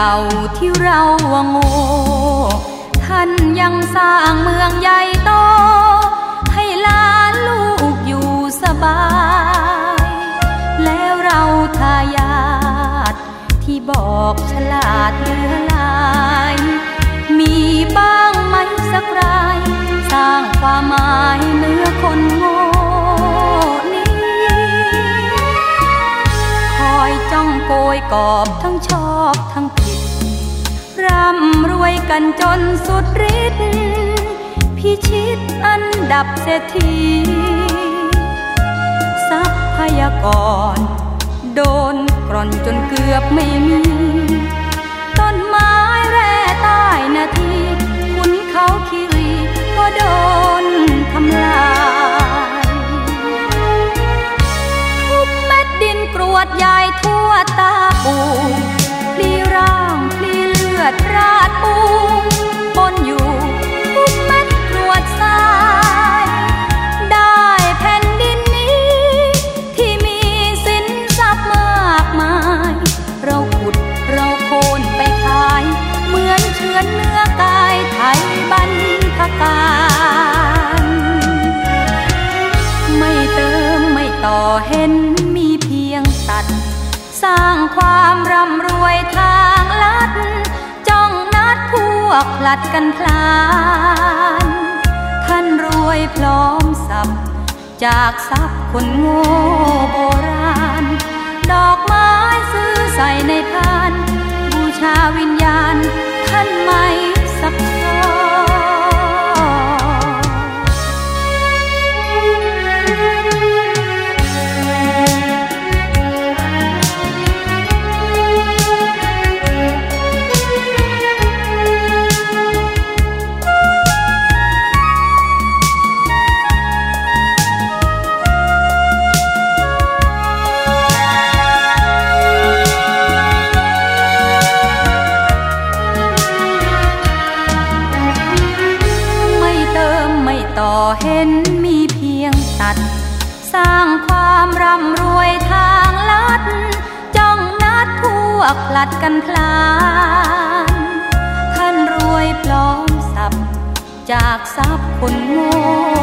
เก่าที่เราว่าโง่ท่านยังสร้างเมืองใหญ่โต ให้ล้านลูกอยู่สบาย แล้วเราทายาทที่บอกฉลาดเหลือหลาย มีบ้างไหมสักราย สร้างความหมายเหนือคนโง่นี้คอยจ้องโกยกอบทั้งชอบทั้งผิด ร่ำรวยกันจนสุดฤทธิ์พิชิตอันดับเศรษฐีทรัพยากร โดนกร่อนจนเกือบไม่มี ต้นไม้แร่ใต้นาทีคุณเขาคิรีก็โดนทำลายทุกเม็ดดินกรวดใหญ่ทั่วตาปูลีรา อดราดปูปนอยู่ทุกเม็ดกรวดทราย ได้แผ่นดินนี้ ที่มีสินทรัพย์มากมาย เราขุดเราโคนไปขาย เหมือนเชื้อนเนื้อกายไทยบรรพการไม่เติมไม่ต่อเห็นมีเพียงตัด สร้างความร่ำรวยทางลัดจ้องนั ดพวกผลัดกันพลานท่านรวยพร้อมสับจากทรัพย์คนโง่โบราณ ดอกไม้ซื้อใส่ในพาน บูชาวิญญา ต่อเห็นมีเพียงตัด สร้างความร่ำรวยทางลัด จ้องนัดพวกลัดกันพลานท่านรวยปลอมสับ จากทรัพย์คนโง่